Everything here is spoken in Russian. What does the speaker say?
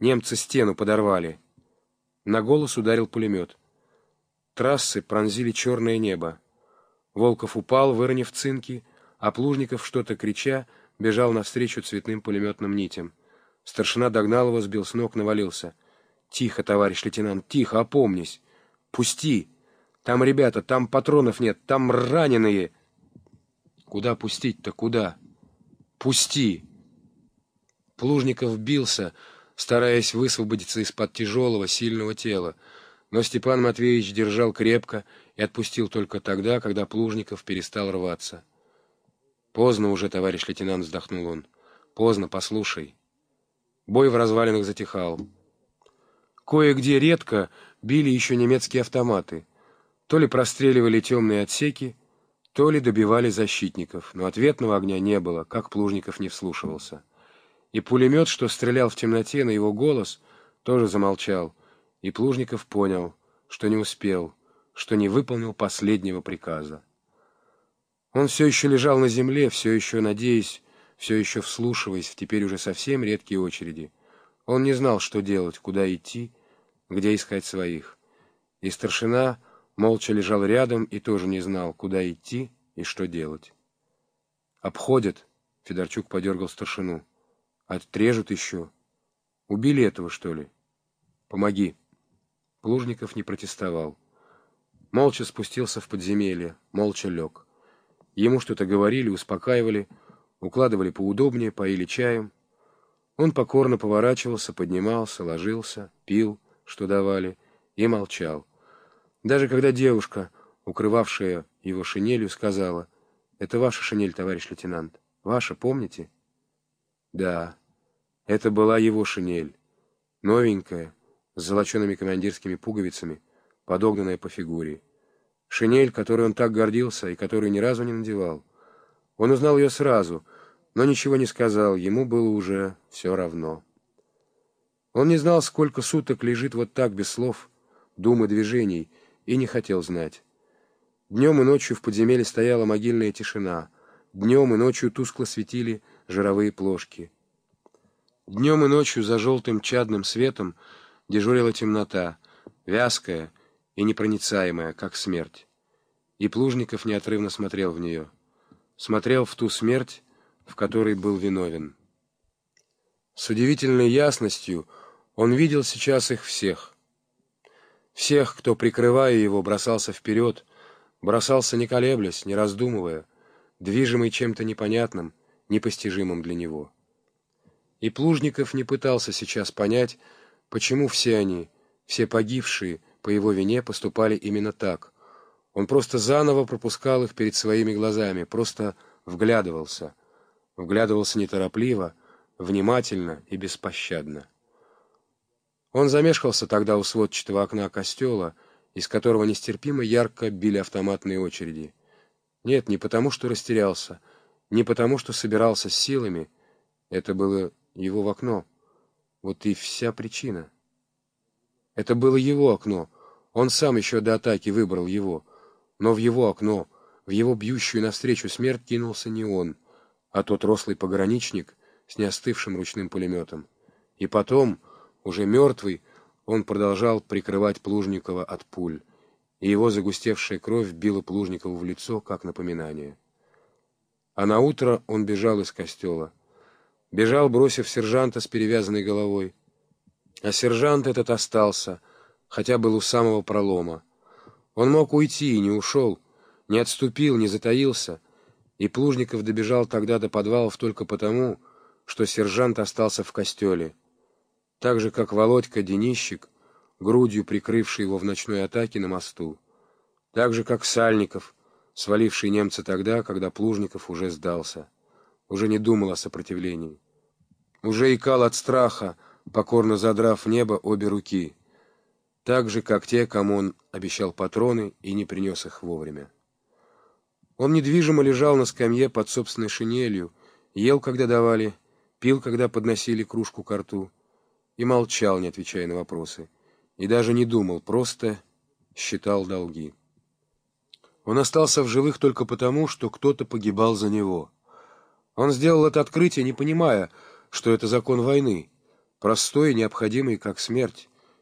Немцы стену подорвали. На голос ударил пулемет. Трассы пронзили черное небо. Волков упал, выронив цинки, а Плужников, что-то крича, бежал навстречу цветным пулеметным нитям. Старшина догнал его, сбил с ног, навалился. «Тихо, товарищ лейтенант, тихо, опомнись! Пусти! Там ребята, там патронов нет, там раненые!» «Куда пустить-то, куда?» «Пусти!» Плужников бился, стараясь высвободиться из-под тяжелого, сильного тела, но Степан Матвеевич держал крепко и отпустил только тогда, когда Плужников перестал рваться. «Поздно уже, товарищ лейтенант», — вздохнул он. «Поздно, послушай». Бой в развалинах затихал. Кое-где редко били еще немецкие автоматы. То ли простреливали темные отсеки, то ли добивали защитников, но ответного огня не было, как Плужников не вслушивался. И пулемет, что стрелял в темноте на его голос, тоже замолчал, и Плужников понял, что не успел, что не выполнил последнего приказа. Он все еще лежал на земле, все еще надеясь, все еще вслушиваясь в теперь уже совсем редкие очереди. Он не знал, что делать, куда идти, где искать своих. И старшина молча лежал рядом и тоже не знал, куда идти и что делать. «Обходят», — Федорчук подергал старшину. «Отрежут еще. Убили этого, что ли? Помоги». Плужников не протестовал. Молча спустился в подземелье, молча лег. Ему что-то говорили, успокаивали, укладывали поудобнее, поили чаем. Он покорно поворачивался, поднимался, ложился, пил, что давали, и молчал. Даже когда девушка, укрывавшая его шинелью, сказала, «Это ваша шинель, товарищ лейтенант. Ваша, помните?» Да, это была его шинель, новенькая, с золочеными командирскими пуговицами, подогнанная по фигуре. Шинель, которой он так гордился и которую ни разу не надевал. Он узнал ее сразу, но ничего не сказал, ему было уже все равно. Он не знал, сколько суток лежит вот так, без слов, дум и движений, и не хотел знать. Днем и ночью в подземелье стояла могильная тишина. Днем и ночью тускло светили жировые плошки. Днем и ночью за желтым чадным светом дежурила темнота, вязкая, и непроницаемая, как смерть. И Плужников неотрывно смотрел в нее. Смотрел в ту смерть, в которой был виновен. С удивительной ясностью он видел сейчас их всех. Всех, кто, прикрывая его, бросался вперед, бросался не колеблясь, не раздумывая, движимый чем-то непонятным, непостижимым для него. И Плужников не пытался сейчас понять, почему все они, все погибшие, по его вине поступали именно так. Он просто заново пропускал их перед своими глазами, просто вглядывался. Вглядывался неторопливо, внимательно и беспощадно. Он замешкался тогда у сводчатого окна костела, из которого нестерпимо ярко били автоматные очереди. Нет, не потому, что растерялся, не потому, что собирался с силами. Это было его в окно. Вот и вся причина. Это было его окно. Он сам еще до атаки выбрал его. Но в его окно, в его бьющую навстречу смерть кинулся не он, а тот рослый пограничник с неостывшим ручным пулеметом. И потом, уже мертвый, он продолжал прикрывать Плужникова от пуль, и его загустевшая кровь била Плужникову в лицо, как напоминание. А на утро он бежал из костела. Бежал, бросив сержанта с перевязанной головой. А сержант этот остался, хотя был у самого пролома. Он мог уйти и не ушел, не отступил, не затаился, и Плужников добежал тогда до подвалов только потому, что сержант остался в костеле. Так же, как Володька Денищик, грудью прикрывший его в ночной атаке на мосту. Так же, как Сальников, сваливший немца тогда, когда Плужников уже сдался. Уже не думал о сопротивлении. Уже икал от страха, покорно задрав небо обе руки, так же, как те, кому он обещал патроны и не принес их вовремя. Он недвижимо лежал на скамье под собственной шинелью, ел, когда давали, пил, когда подносили кружку к рту, и молчал, не отвечая на вопросы, и даже не думал, просто считал долги. Он остался в живых только потому, что кто-то погибал за него. Он сделал это открытие, не понимая, что это закон войны, простой и необходимый, как смерть,